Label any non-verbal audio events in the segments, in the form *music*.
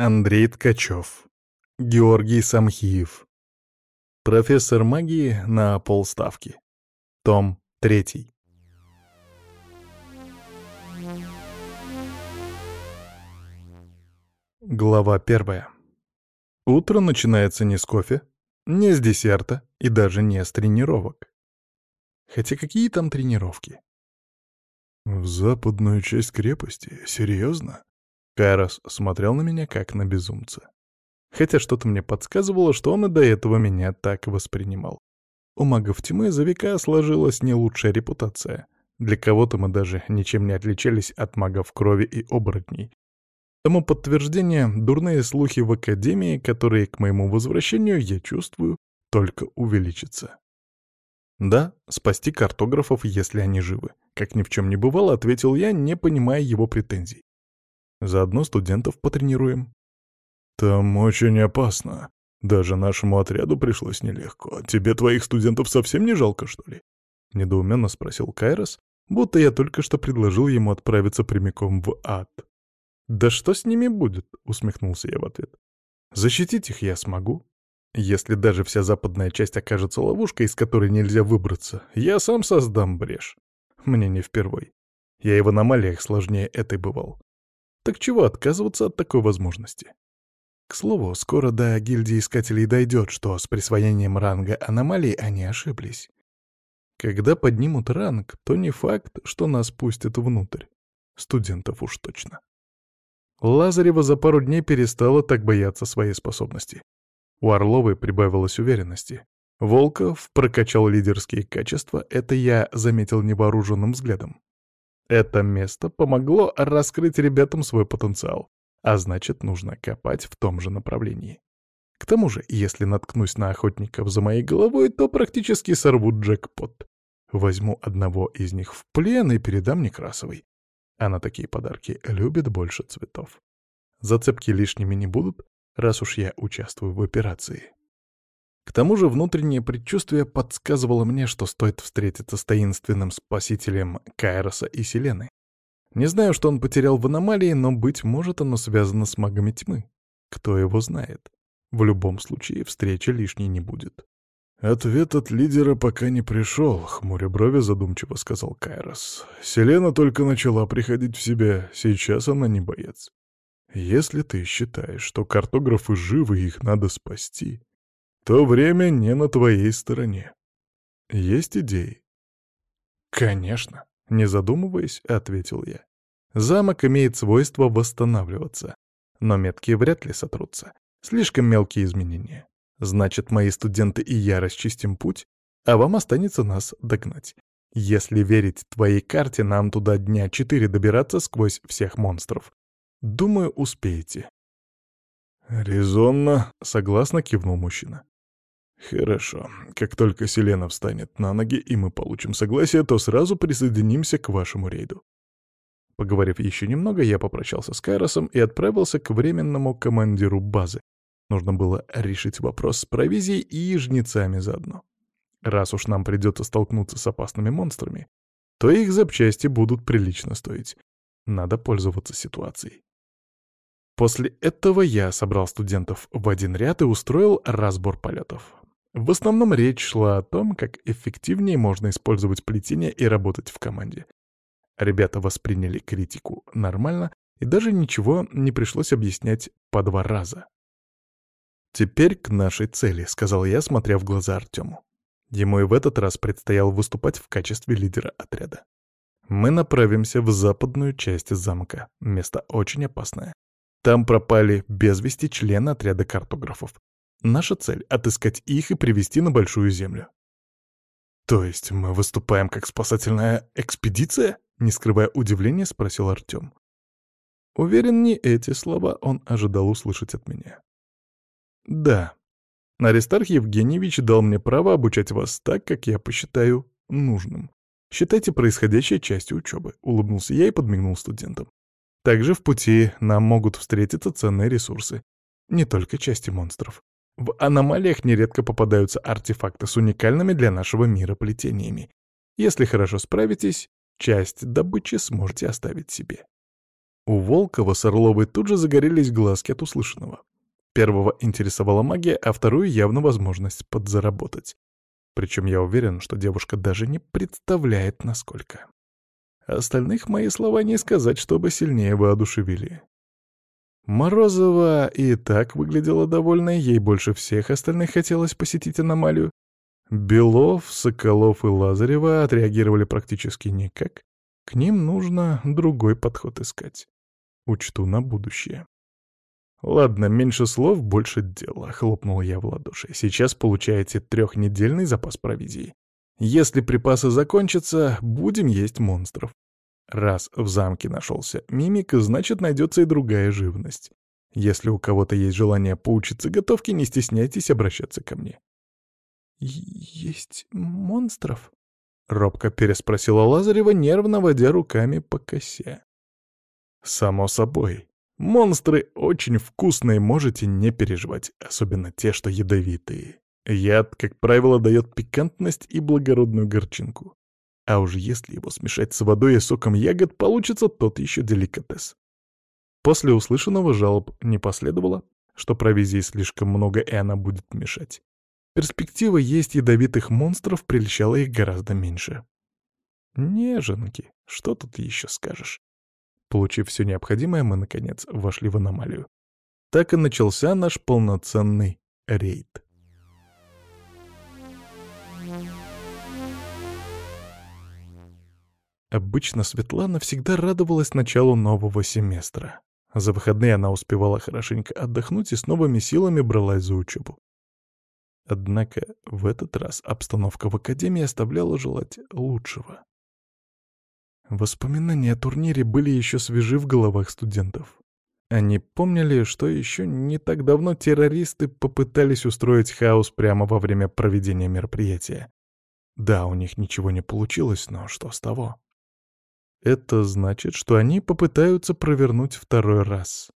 Андрей Ткачев. Георгий Самхиев. Профессор магии на полставки. Том 3. Глава первая. Утро начинается не с кофе, не с десерта и даже не с тренировок. Хотя какие там тренировки? В западную часть крепости? Серьезно? Кайрос смотрел на меня как на безумца. Хотя что-то мне подсказывало, что он и до этого меня так воспринимал. У магов тьмы за века сложилась не лучшая репутация. Для кого-то мы даже ничем не отличались от магов крови и оборотней. Тому подтверждение — дурные слухи в Академии, которые к моему возвращению, я чувствую, только увеличатся. Да, спасти картографов, если они живы. Как ни в чем не бывало, ответил я, не понимая его претензий. Заодно студентов потренируем. Там очень опасно. Даже нашему отряду пришлось нелегко. Тебе твоих студентов совсем не жалко, что ли? Недоуменно спросил Кайрос, будто я только что предложил ему отправиться прямиком в ад. «Да что с ними будет?» — усмехнулся я в ответ. «Защитить их я смогу. Если даже вся западная часть окажется ловушкой, из которой нельзя выбраться, я сам создам брешь. Мне не впервой. Я и в аномалиях сложнее этой бывал. Так чего отказываться от такой возможности? К слову, скоро до гильдии искателей дойдет, что с присвоением ранга аномалий они ошиблись. Когда поднимут ранг, то не факт, что нас пустят внутрь. Студентов уж точно. Лазарева за пару дней перестала так бояться своей способности. У Орловой прибавилось уверенности. Волков прокачал лидерские качества, это я заметил невооруженным взглядом. Это место помогло раскрыть ребятам свой потенциал, а значит, нужно копать в том же направлении. К тому же, если наткнусь на охотников за моей головой, то практически сорву джекпот. Возьму одного из них в плен и передам Некрасовой. Она такие подарки любит больше цветов. Зацепки лишними не будут, раз уж я участвую в операции. К тому же внутреннее предчувствие подсказывало мне, что стоит встретиться с таинственным спасителем Кайроса и Селены. Не знаю, что он потерял в аномалии, но, быть может, оно связано с магами тьмы. Кто его знает? В любом случае, встреча лишней не будет. «Ответ от лидера пока не пришел», — хмуря брови задумчиво сказал Кайрос. «Селена только начала приходить в себя, сейчас она не боец. Если ты считаешь, что картографы живы и их надо спасти, то время не на твоей стороне. Есть идеи? Конечно, не задумываясь, ответил я. Замок имеет свойство восстанавливаться, но метки вряд ли сотрутся. Слишком мелкие изменения. Значит, мои студенты и я расчистим путь, а вам останется нас догнать. Если верить твоей карте, нам туда дня четыре добираться сквозь всех монстров. Думаю, успеете. «Резонно», — согласно кивнул мужчина. «Хорошо. Как только Селена встанет на ноги и мы получим согласие, то сразу присоединимся к вашему рейду». Поговорив еще немного, я попрощался с Кайросом и отправился к временному командиру базы. Нужно было решить вопрос с провизией и жнецами заодно. Раз уж нам придется столкнуться с опасными монстрами, то их запчасти будут прилично стоить. Надо пользоваться ситуацией. После этого я собрал студентов в один ряд и устроил разбор полетов. В основном речь шла о том, как эффективнее можно использовать плетение и работать в команде. Ребята восприняли критику нормально, и даже ничего не пришлось объяснять по два раза. «Теперь к нашей цели», — сказал я, смотря в глаза Артему. Ему и в этот раз предстояло выступать в качестве лидера отряда. Мы направимся в западную часть замка. Место очень опасное. Там пропали без вести члены отряда картографов. Наша цель — отыскать их и привести на Большую Землю. «То есть мы выступаем как спасательная экспедиция?» — не скрывая удивления, спросил Артем. Уверен, не эти слова он ожидал услышать от меня. «Да. Аристарх Евгеньевич дал мне право обучать вас так, как я посчитаю нужным. Считайте происходящее частью учебы», — улыбнулся я и подмигнул студентам. «Также в пути нам могут встретиться ценные ресурсы. Не только части монстров. В аномалиях нередко попадаются артефакты с уникальными для нашего мира плетениями. Если хорошо справитесь, часть добычи сможете оставить себе. У Волкова с Орловой тут же загорелись глазки от услышанного. Первого интересовала магия, а вторую — явно возможность подзаработать. Причем я уверен, что девушка даже не представляет, насколько. Остальных мои слова не сказать, чтобы сильнее воодушевили. Морозова и так выглядела довольной, ей больше всех остальных хотелось посетить аномалию. Белов, Соколов и Лазарева отреагировали практически никак. К ним нужно другой подход искать. Учту на будущее. «Ладно, меньше слов, больше дела», — хлопнул я в ладоши. «Сейчас получаете трехнедельный запас провизии. Если припасы закончатся, будем есть монстров. Раз в замке нашелся мимик, значит, найдется и другая живность. Если у кого-то есть желание поучиться готовке, не стесняйтесь обращаться ко мне». «Есть монстров?» — робко переспросила Лазарева, нервно водя руками по косе. «Само собой», Монстры очень вкусные, можете не переживать, особенно те, что ядовитые. Яд, как правило, дает пикантность и благородную горчинку. А уж если его смешать с водой и соком ягод, получится тот еще деликатес. После услышанного жалоб не последовало, что провизии слишком много и она будет мешать. Перспектива есть ядовитых монстров прельщала их гораздо меньше. Неженки, что тут еще скажешь? Получив все необходимое, мы, наконец, вошли в аномалию. Так и начался наш полноценный рейд. Обычно Светлана всегда радовалась началу нового семестра. За выходные она успевала хорошенько отдохнуть и с новыми силами бралась за учебу. Однако в этот раз обстановка в академии оставляла желать лучшего. Воспоминания о турнире были еще свежи в головах студентов. Они помнили, что еще не так давно террористы попытались устроить хаос прямо во время проведения мероприятия. Да, у них ничего не получилось, но что с того? Это значит, что они попытаются провернуть второй раз.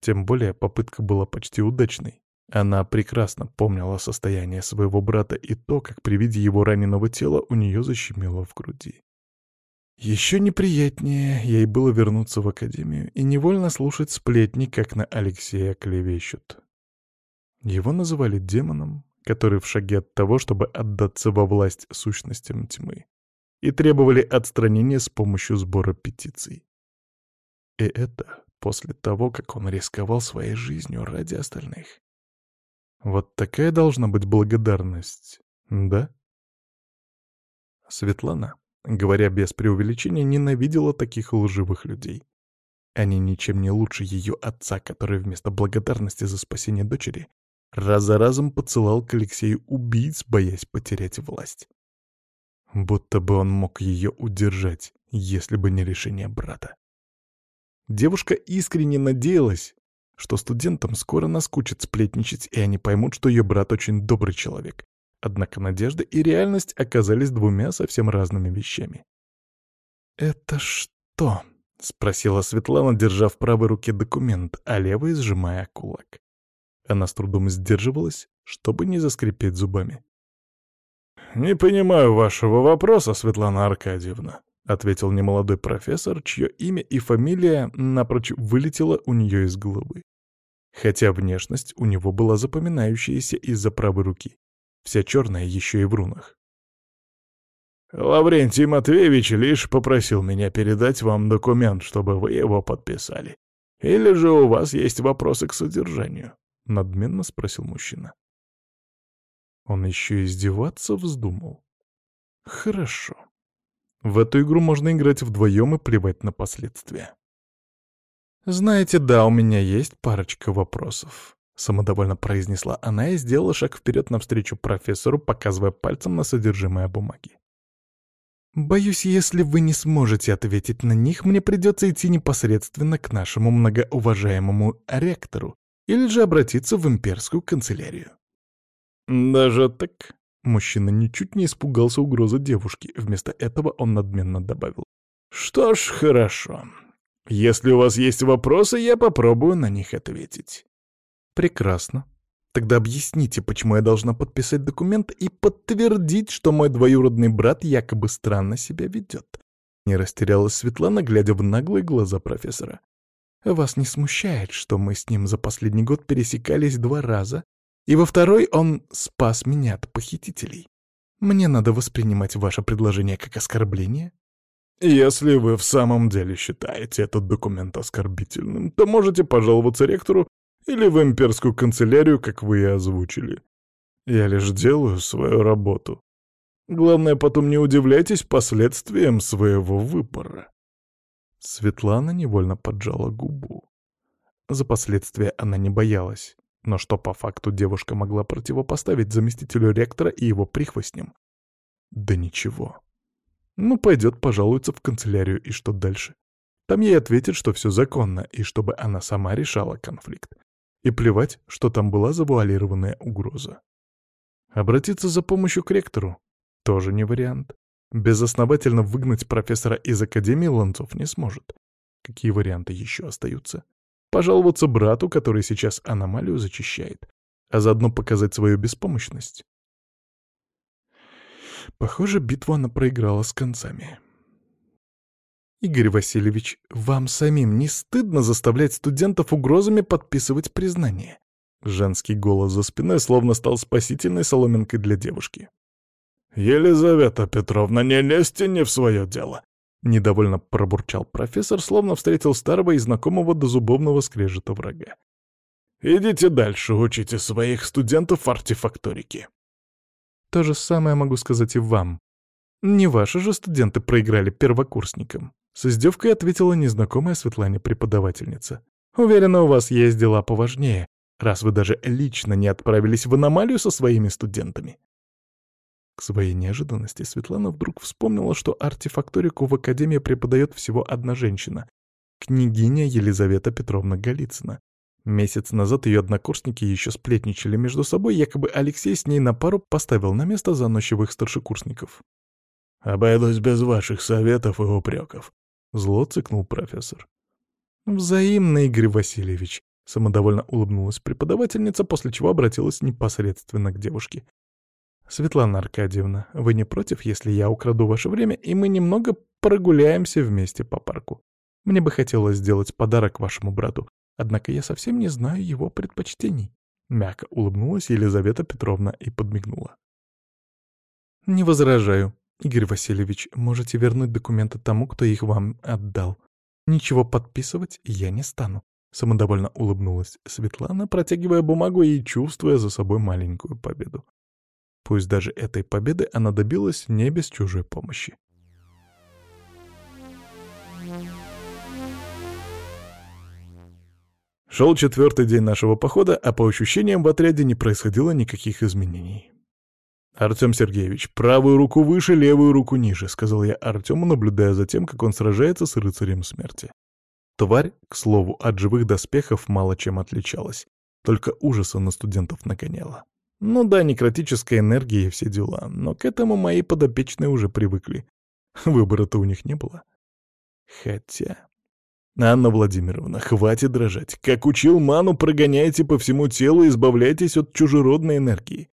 Тем более попытка была почти удачной. Она прекрасно помнила состояние своего брата и то, как при виде его раненого тела у нее защемило в груди. Еще неприятнее ей было вернуться в академию и невольно слушать сплетни, как на Алексея клевещут. Его называли демоном, который в шаге от того, чтобы отдаться во власть сущностям тьмы, и требовали отстранения с помощью сбора петиций. И это после того, как он рисковал своей жизнью ради остальных. Вот такая должна быть благодарность, да? Светлана говоря без преувеличения, ненавидела таких лживых людей. Они ничем не лучше ее отца, который вместо благодарности за спасение дочери раз за разом подсылал к Алексею убийц, боясь потерять власть. Будто бы он мог ее удержать, если бы не решение брата. Девушка искренне надеялась, что студентам скоро наскучит сплетничать, и они поймут, что ее брат очень добрый человек, Однако надежда и реальность оказались двумя совсем разными вещами. «Это что?» — спросила Светлана, держа в правой руке документ, а левой сжимая кулак. Она с трудом сдерживалась, чтобы не заскрипеть зубами. «Не понимаю вашего вопроса, Светлана Аркадьевна», — ответил немолодой профессор, чье имя и фамилия напрочь вылетело у нее из головы. Хотя внешность у него была запоминающаяся из-за правой руки. Вся черная еще и в рунах. «Лаврентий Матвеевич лишь попросил меня передать вам документ, чтобы вы его подписали. Или же у вас есть вопросы к содержанию?» — надменно спросил мужчина. Он еще издеваться вздумал. «Хорошо. В эту игру можно играть вдвоем и плевать на последствия. Знаете, да, у меня есть парочка вопросов. Самодовольно произнесла она и сделала шаг вперед навстречу профессору, показывая пальцем на содержимое бумаги. «Боюсь, если вы не сможете ответить на них, мне придется идти непосредственно к нашему многоуважаемому ректору или же обратиться в имперскую канцелярию». «Даже так?» Мужчина ничуть не испугался угрозы девушки, вместо этого он надменно добавил. «Что ж, хорошо. Если у вас есть вопросы, я попробую на них ответить». Прекрасно. Тогда объясните, почему я должна подписать документ и подтвердить, что мой двоюродный брат якобы странно себя ведет. Не растерялась Светлана, глядя в наглые глаза профессора. Вас не смущает, что мы с ним за последний год пересекались два раза, и во второй он спас меня от похитителей. Мне надо воспринимать ваше предложение как оскорбление?» «Если вы в самом деле считаете этот документ оскорбительным, то можете пожаловаться ректору или в имперскую канцелярию, как вы и озвучили. Я лишь делаю свою работу. Главное, потом не удивляйтесь последствиям своего выбора». Светлана невольно поджала губу. За последствия она не боялась. Но что по факту девушка могла противопоставить заместителю ректора и его прихвостням? Да ничего. Ну, пойдет, пожалуется в канцелярию, и что дальше? Там ей ответят, что все законно, и чтобы она сама решала конфликт. И плевать, что там была завуалированная угроза. Обратиться за помощью к ректору? Тоже не вариант. Безосновательно выгнать профессора из Академии Ланцов не сможет. Какие варианты еще остаются? Пожаловаться брату, который сейчас аномалию зачищает, а заодно показать свою беспомощность. Похоже, битву она проиграла с концами. Игорь Васильевич, вам самим не стыдно заставлять студентов угрозами подписывать признание? Женский голос за спиной словно стал спасительной соломинкой для девушки. «Елизавета Петровна, не лезьте не в свое дело. Недовольно пробурчал профессор, словно встретил старого и знакомого до зубовного скрежета врага. «Идите дальше, учите своих студентов артефакторики». То же самое могу сказать и вам. Не ваши же студенты проиграли первокурсникам. С издевкой ответила незнакомая Светлане преподавательница. Уверена, у вас есть дела поважнее, раз вы даже лично не отправились в аномалию со своими студентами. К своей неожиданности Светлана вдруг вспомнила, что артефакторику в Академии преподает всего одна женщина — княгиня Елизавета Петровна Голицына. Месяц назад ее однокурсники еще сплетничали между собой, якобы Алексей с ней на пару поставил на место заносчивых старшекурсников. «Обойдусь без ваших советов и упреков», — зло цыкнул профессор. «Взаимно, Игорь Васильевич», — самодовольно улыбнулась преподавательница, после чего обратилась непосредственно к девушке. «Светлана Аркадьевна, вы не против, если я украду ваше время, и мы немного прогуляемся вместе по парку? Мне бы хотелось сделать подарок вашему брату, однако я совсем не знаю его предпочтений». Мягко улыбнулась Елизавета Петровна и подмигнула. «Не возражаю. Игорь Васильевич, можете вернуть документы тому, кто их вам отдал. Ничего подписывать я не стану», — самодовольно улыбнулась Светлана, протягивая бумагу и чувствуя за собой маленькую победу. Пусть даже этой победы она добилась не без чужой помощи. Шел четвертый день нашего похода, а по ощущениям в отряде не происходило никаких изменений. «Артем Сергеевич, правую руку выше, левую руку ниже», — сказал я Артему, наблюдая за тем, как он сражается с рыцарем смерти. Тварь, к слову, от живых доспехов мало чем отличалась, только ужаса на студентов нагоняла. Ну да, некротическая энергия и все дела, но к этому мои подопечные уже привыкли. *laughs* Выбора-то у них не было. Хотя... Анна Владимировна, хватит дрожать. Как учил ману, прогоняйте по всему телу и избавляйтесь от чужеродной энергии.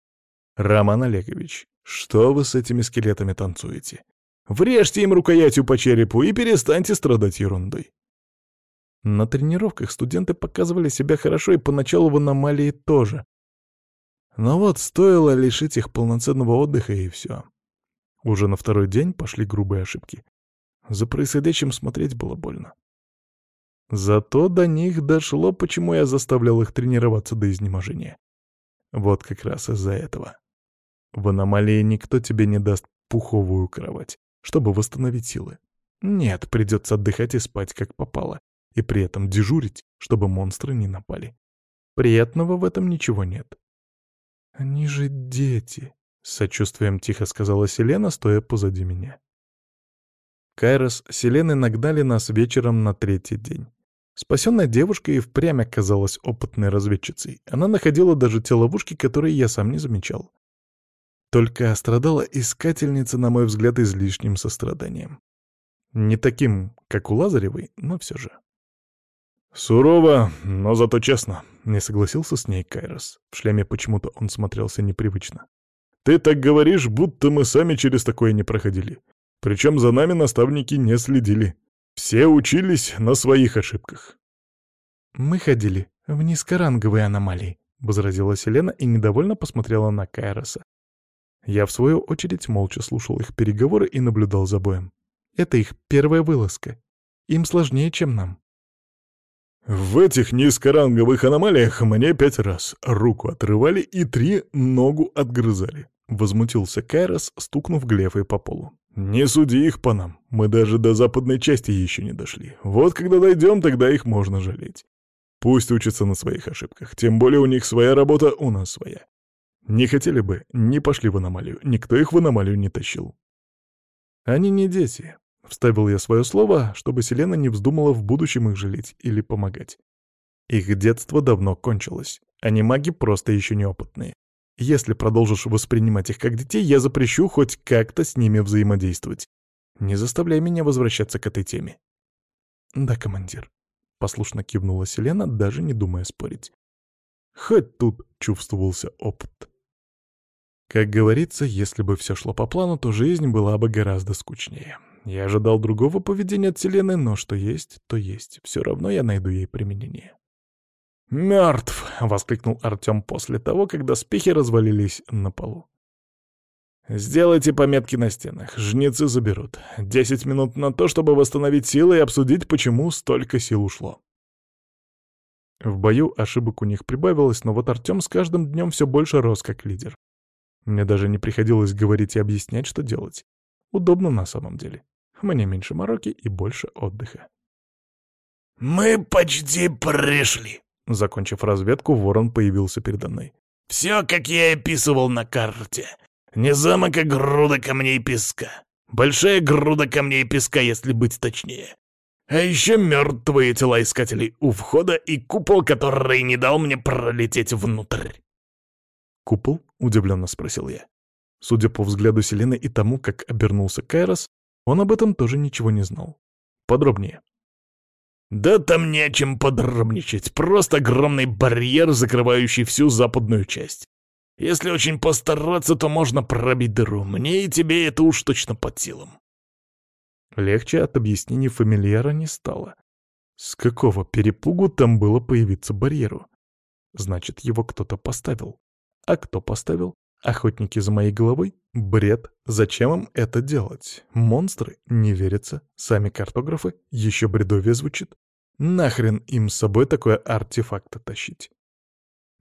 Роман Олегович, что вы с этими скелетами танцуете? Врежьте им рукоятью по черепу и перестаньте страдать ерундой. На тренировках студенты показывали себя хорошо и поначалу в аномалии тоже. Но вот стоило лишить их полноценного отдыха, и все. Уже на второй день пошли грубые ошибки. За происходящим смотреть было больно. Зато до них дошло, почему я заставлял их тренироваться до изнеможения. Вот как раз из-за этого. В аномалии никто тебе не даст пуховую кровать, чтобы восстановить силы. Нет, придется отдыхать и спать как попало, и при этом дежурить, чтобы монстры не напали. Приятного в этом ничего нет. «Они же дети», — с сочувствием тихо сказала Селена, стоя позади меня. Кайрос с Селеной нагнали нас вечером на третий день. Спасенная девушка и впрямь оказалась опытной разведчицей. Она находила даже те ловушки, которые я сам не замечал. Только страдала искательница, на мой взгляд, излишним состраданием. Не таким, как у Лазаревой, но все же. «Сурово, но зато честно», — не согласился с ней Кайрос. В шлеме почему-то он смотрелся непривычно. «Ты так говоришь, будто мы сами через такое не проходили. Причем за нами наставники не следили. Все учились на своих ошибках». «Мы ходили в низкоранговые аномалии», — возразила Селена и недовольно посмотрела на Кайроса. Я, в свою очередь, молча слушал их переговоры и наблюдал за боем. Это их первая вылазка. Им сложнее, чем нам. В этих низкоранговых аномалиях мне пять раз руку отрывали и три ногу отгрызали. Возмутился Кайрос, стукнув Глефой по полу. «Не суди их по нам, мы даже до западной части еще не дошли. Вот когда дойдем, тогда их можно жалеть. Пусть учатся на своих ошибках, тем более у них своя работа, у нас своя. Не хотели бы, не пошли в аномалию, никто их в аномалию не тащил». «Они не дети», — вставил я свое слово, чтобы Селена не вздумала в будущем их жалеть или помогать. Их детство давно кончилось, они маги просто еще неопытные. Если продолжишь воспринимать их как детей, я запрещу хоть как-то с ними взаимодействовать. Не заставляй меня возвращаться к этой теме. Да, командир. Послушно кивнула Селена, даже не думая спорить. Хоть тут чувствовался опыт. Как говорится, если бы все шло по плану, то жизнь была бы гораздо скучнее. Я ожидал другого поведения от Селены, но что есть, то есть. Все равно я найду ей применение. «Мертв!» — воскликнул Артем после того, когда спехи развалились на полу. «Сделайте пометки на стенах, жнецы заберут. Десять минут на то, чтобы восстановить силы и обсудить, почему столько сил ушло». В бою ошибок у них прибавилось, но вот Артем с каждым днем все больше рос как лидер. Мне даже не приходилось говорить и объяснять, что делать. Удобно на самом деле. Мне меньше мороки и больше отдыха. «Мы почти пришли», Закончив разведку, ворон появился передо мной. «Все, как я описывал на карте. Не замок, а груда камней песка. Большая груда камней песка, если быть точнее. А еще мертвые тела искателей у входа и купол, который не дал мне пролететь внутрь». «Купол?» — удивленно спросил я. Судя по взгляду Селены и тому, как обернулся Кайрос, он об этом тоже ничего не знал. Подробнее. Да там не о чем подробничать, просто огромный барьер, закрывающий всю западную часть. Если очень постараться, то можно пробить дыру. Мне и тебе это уж точно под силам. Легче от объяснений фамильяра не стало. С какого перепугу там было появиться барьеру? Значит, его кто-то поставил. А кто поставил? Охотники за моей головой? Бред. Зачем им это делать? Монстры? Не верится. Сами картографы? Еще бредовее звучит. Нахрен им с собой такое артефакт тащить?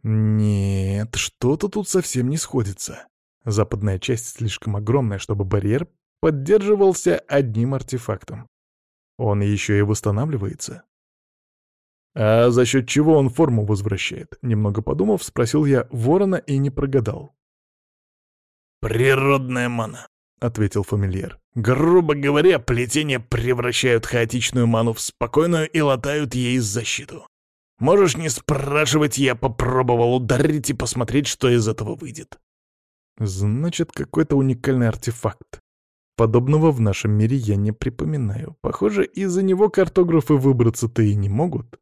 Нет, что-то тут совсем не сходится. Западная часть слишком огромная, чтобы барьер поддерживался одним артефактом. Он еще и восстанавливается. А за счет чего он форму возвращает? Немного подумав, спросил я ворона и не прогадал. «Природная мана», — ответил фамильяр. «Грубо говоря, плетения превращают хаотичную ману в спокойную и латают ей защиту. Можешь не спрашивать, я попробовал ударить и посмотреть, что из этого выйдет». «Значит, какой-то уникальный артефакт. Подобного в нашем мире я не припоминаю. Похоже, из-за него картографы выбраться-то и не могут.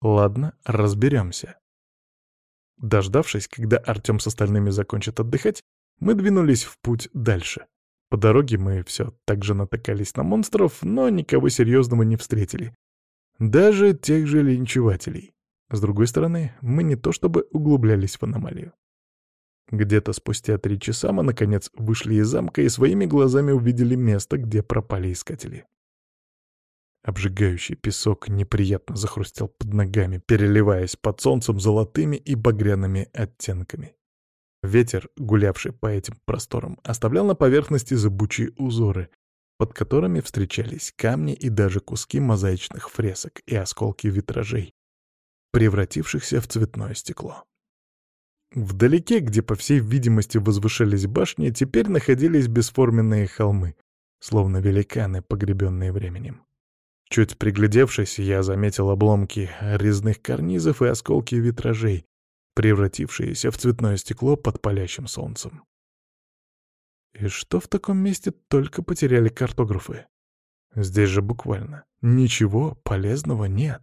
Ладно, разберемся». Дождавшись, когда Артем с остальными закончит отдыхать, мы двинулись в путь дальше. По дороге мы все так же натыкались на монстров, но никого серьезного не встретили. Даже тех же линчевателей. С другой стороны, мы не то чтобы углублялись в аномалию. Где-то спустя три часа мы, наконец, вышли из замка и своими глазами увидели место, где пропали искатели. Обжигающий песок неприятно захрустел под ногами, переливаясь под солнцем золотыми и багряными оттенками. Ветер, гулявший по этим просторам, оставлял на поверхности зыбучие узоры, под которыми встречались камни и даже куски мозаичных фресок и осколки витражей, превратившихся в цветное стекло. Вдалеке, где, по всей видимости, возвышались башни, теперь находились бесформенные холмы, словно великаны, погребенные временем. Чуть приглядевшись, я заметил обломки резных карнизов и осколки витражей, превратившиеся в цветное стекло под палящим солнцем. И что в таком месте только потеряли картографы? Здесь же буквально ничего полезного нет.